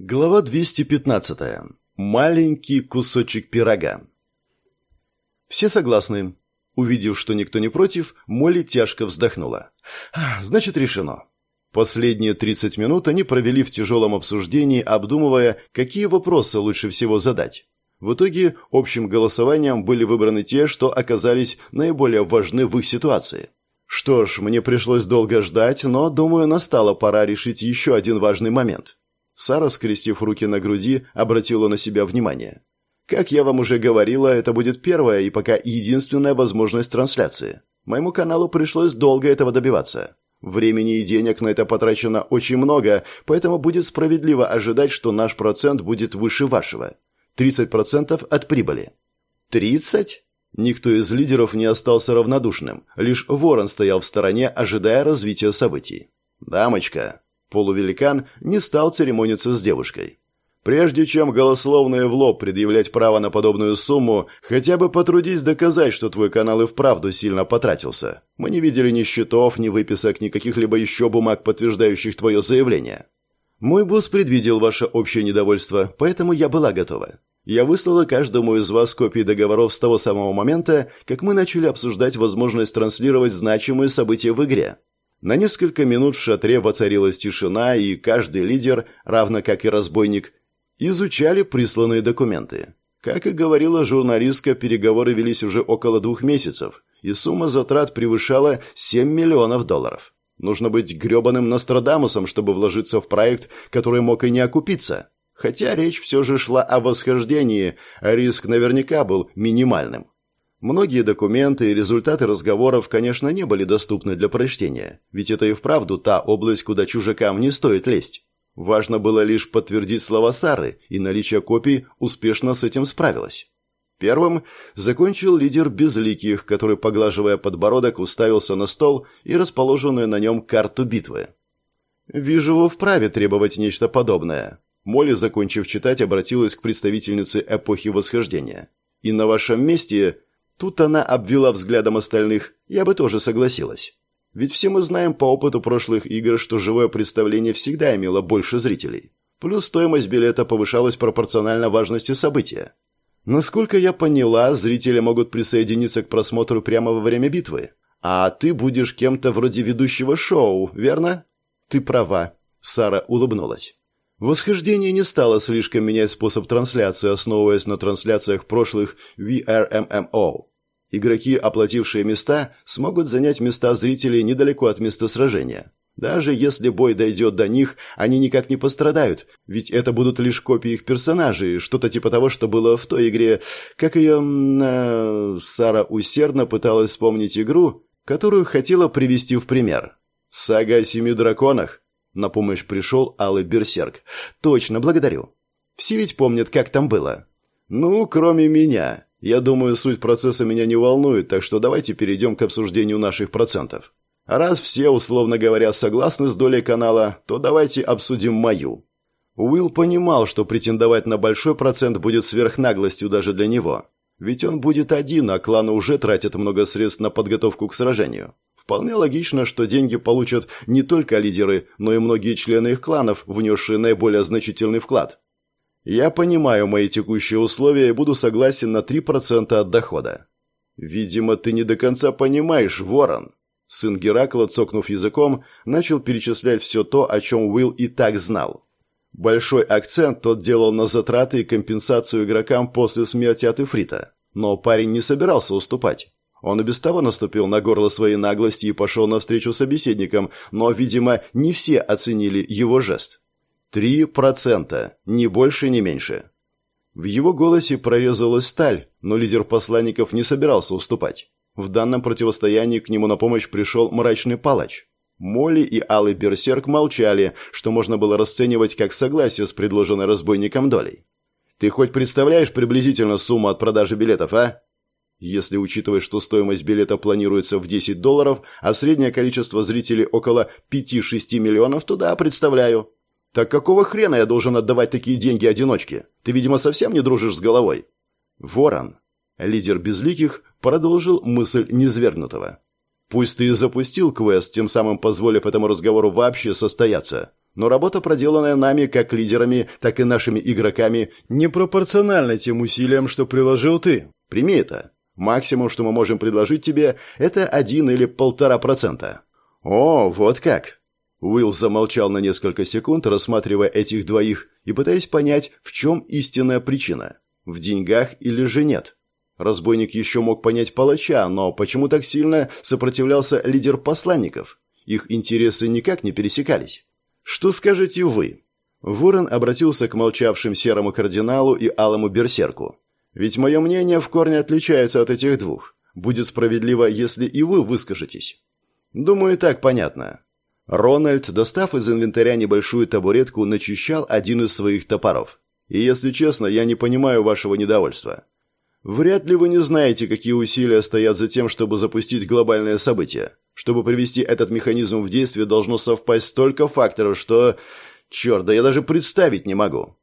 Глава 215. Маленький кусочек пирога. Все согласны. Увидев, что никто не против, Молли тяжко вздохнула. «Значит, решено». Последние 30 минут они провели в тяжелом обсуждении, обдумывая, какие вопросы лучше всего задать. В итоге общим голосованием были выбраны те, что оказались наиболее важны в их ситуации. Что ж, мне пришлось долго ждать, но, думаю, настала пора решить еще один важный момент. Сара, скрестив руки на груди, обратила на себя внимание. «Как я вам уже говорила, это будет первая и пока единственная возможность трансляции. Моему каналу пришлось долго этого добиваться. Времени и денег на это потрачено очень много, поэтому будет справедливо ожидать, что наш процент будет выше вашего. 30% от прибыли». «30?» Никто из лидеров не остался равнодушным, лишь Ворон стоял в стороне, ожидая развития событий. «Дамочка, Полувеликан не стал церемониться с девушкой. Прежде чем голословно в лоб предъявлять право на подобную сумму, хотя бы потрудись доказать, что твой канал и вправду сильно потратился. Мы не видели ни счетов, ни выписок, ни каких-либо еще бумаг, подтверждающих твое заявление. Мой босс предвидел ваше общее недовольство, поэтому я была готова. Я выслала каждому из вас копии договоров с того самого момента, как мы начали обсуждать возможность транслировать значимые события в игре. На несколько минут в шатре воцарилась тишина, и каждый лидер, равно как и разбойник, изучали присланные документы. Как и говорила журналистка, переговоры велись уже около двух месяцев, и сумма затрат превышала 7 миллионов долларов. Нужно быть грёбаным Нострадамусом, чтобы вложиться в проект, который мог и не окупиться. Хотя речь все же шла о восхождении, а риск наверняка был минимальным. Многие документы и результаты разговоров, конечно, не были доступны для прочтения, ведь это и вправду та область, куда чужакам не стоит лезть. Важно было лишь подтвердить слова Сары, и наличие копий успешно с этим справилось. Первым закончил лидер Безликих, который, поглаживая подбородок, уставился на стол и расположенную на нем карту битвы. «Вижу, вы вправе требовать нечто подобное». Молли, закончив читать, обратилась к представительнице эпохи Восхождения. «И на вашем месте Тут она обвела взглядом остальных, я бы тоже согласилась. Ведь все мы знаем по опыту прошлых игр, что живое представление всегда имело больше зрителей. Плюс стоимость билета повышалась пропорционально важности события. Насколько я поняла, зрители могут присоединиться к просмотру прямо во время битвы. А ты будешь кем-то вроде ведущего шоу, верно? Ты права. Сара улыбнулась. Восхождение не стало слишком менять способ трансляции, основываясь на трансляциях прошлых VRMMO. Игроки, оплатившие места, смогут занять места зрителей недалеко от места сражения. Даже если бой дойдет до них, они никак не пострадают, ведь это будут лишь копии их персонажей, что-то типа того, что было в той игре. Как ее... Э, Сара усердно пыталась вспомнить игру, которую хотела привести в пример. «Сага о семи драконах», на помощь пришел Алый Берсерк. «Точно, благодарю. Все ведь помнят, как там было». «Ну, кроме меня. Я думаю, суть процесса меня не волнует, так что давайте перейдем к обсуждению наших процентов. раз все, условно говоря, согласны с долей канала, то давайте обсудим мою». Уилл понимал, что претендовать на большой процент будет сверхнаглостью даже для него. Ведь он будет один, а кланы уже тратят много средств на подготовку к сражению. Вполне логично, что деньги получат не только лидеры, но и многие члены их кланов, внесшие наиболее значительный вклад. Я понимаю мои текущие условия и буду согласен на 3% от дохода. Видимо, ты не до конца понимаешь, Ворон. Сын Геракла, цокнув языком, начал перечислять все то, о чем Уилл и так знал. Большой акцент тот делал на затраты и компенсацию игрокам после смерти от Ифрита. Но парень не собирался уступать. Он и без того наступил на горло своей наглости и пошел навстречу собеседникам, но, видимо, не все оценили его жест. Три процента, ни больше, ни меньше. В его голосе прорезалась сталь, но лидер посланников не собирался уступать. В данном противостоянии к нему на помощь пришел мрачный палач. Молли и Алый Берсерк молчали, что можно было расценивать как согласие с предложенной разбойником долей. «Ты хоть представляешь приблизительно сумму от продажи билетов, а?» Если учитывать, что стоимость билета планируется в 10 долларов, а среднее количество зрителей около 5-6 миллионов, то да, представляю. Так какого хрена я должен отдавать такие деньги одиночке? Ты, видимо, совсем не дружишь с головой. Ворон, лидер безликих, продолжил мысль низвергнутого. Пусть ты и запустил квест, тем самым позволив этому разговору вообще состояться. Но работа, проделанная нами, как лидерами, так и нашими игроками, не пропорциональна тем усилиям, что приложил ты. Прими это. Максимум, что мы можем предложить тебе, это один или полтора процента. О, вот как. Уилл замолчал на несколько секунд, рассматривая этих двоих и пытаясь понять, в чем истинная причина. В деньгах или же нет. Разбойник еще мог понять палача, но почему так сильно сопротивлялся лидер посланников? Их интересы никак не пересекались. Что скажете вы? Ворон обратился к молчавшим серому кардиналу и алому берсерку. Ведь мое мнение в корне отличается от этих двух. Будет справедливо, если и вы выскажетесь. Думаю, так понятно. Рональд, достав из инвентаря небольшую табуретку, начищал один из своих топоров. И если честно, я не понимаю вашего недовольства. Вряд ли вы не знаете, какие усилия стоят за тем, чтобы запустить глобальное событие. Чтобы привести этот механизм в действие, должно совпасть столько факторов, что... Черт, да я даже представить не могу.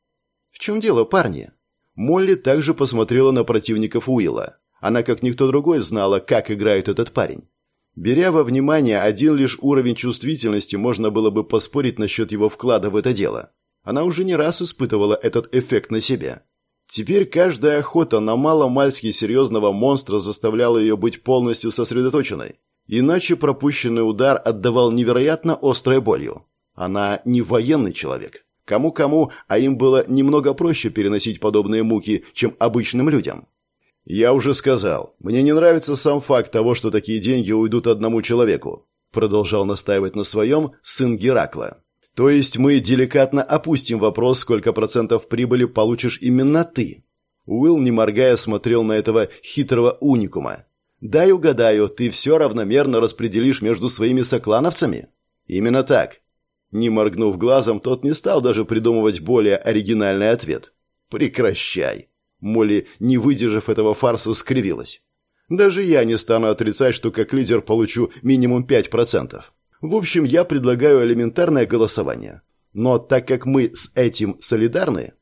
В чем дело, парни? Молли также посмотрела на противников Уилла. Она, как никто другой, знала, как играет этот парень. Беря во внимание один лишь уровень чувствительности, можно было бы поспорить насчет его вклада в это дело. Она уже не раз испытывала этот эффект на себе. Теперь каждая охота на маломальски серьезного монстра заставляла ее быть полностью сосредоточенной. Иначе пропущенный удар отдавал невероятно острой болью. Она не военный человек. Кому-кому, а им было немного проще переносить подобные муки, чем обычным людям. «Я уже сказал, мне не нравится сам факт того, что такие деньги уйдут одному человеку», продолжал настаивать на своем сын Геракла. «То есть мы деликатно опустим вопрос, сколько процентов прибыли получишь именно ты?» Уилл, не моргая, смотрел на этого хитрого уникума. «Дай угадаю, ты все равномерно распределишь между своими соклановцами?» «Именно так». Не моргнув глазом, тот не стал даже придумывать более оригинальный ответ. «Прекращай». Молли, не выдержав этого фарса, скривилась. Даже я не стану отрицать, что как лидер получу минимум 5%. В общем, я предлагаю элементарное голосование. Но так как мы с этим солидарны...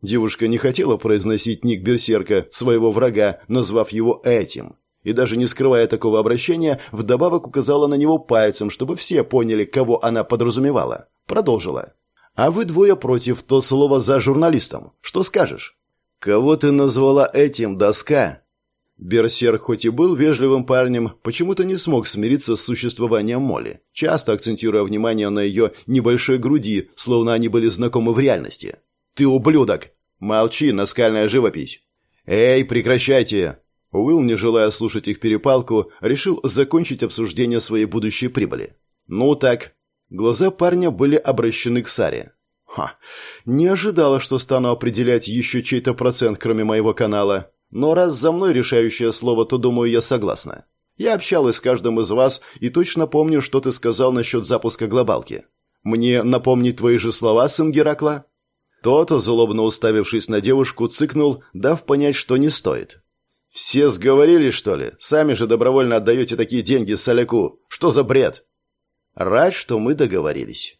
Девушка не хотела произносить ник Берсерка, своего врага, назвав его этим. И даже не скрывая такого обращения, вдобавок указала на него пальцем, чтобы все поняли, кого она подразумевала. Продолжила. «А вы двое против, то слово за журналистом. Что скажешь?» «Кого ты назвала этим, доска?» Берсерк хоть и был вежливым парнем, почему-то не смог смириться с существованием Молли, часто акцентируя внимание на ее небольшой груди, словно они были знакомы в реальности. «Ты ублюдок!» «Молчи, наскальная живопись!» «Эй, прекращайте!» Уилл, не желая слушать их перепалку, решил закончить обсуждение своей будущей прибыли. «Ну так». Глаза парня были обращены к Саре. Ха, не ожидала, что стану определять еще чей-то процент, кроме моего канала. Но раз за мной решающее слово, то, думаю, я согласна. Я общалась с каждым из вас и точно помню, что ты сказал насчет запуска глобалки. Мне напомнить твои же слова, сын Геракла?» Тот, злобно уставившись на девушку, цыкнул, дав понять, что не стоит. «Все сговорились, что ли? Сами же добровольно отдаете такие деньги соляку. Что за бред?» «Рад, что мы договорились».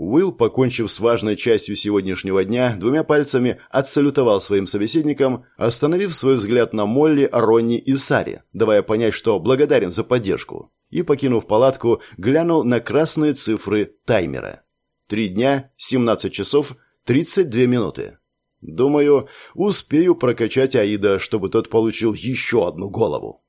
Уилл, покончив с важной частью сегодняшнего дня, двумя пальцами отсалютовал своим собеседникам, остановив свой взгляд на Молли, Ронни и Саре, давая понять, что благодарен за поддержку, и, покинув палатку, глянул на красные цифры таймера. Три дня, 17 часов, 32 минуты. Думаю, успею прокачать Аида, чтобы тот получил еще одну голову.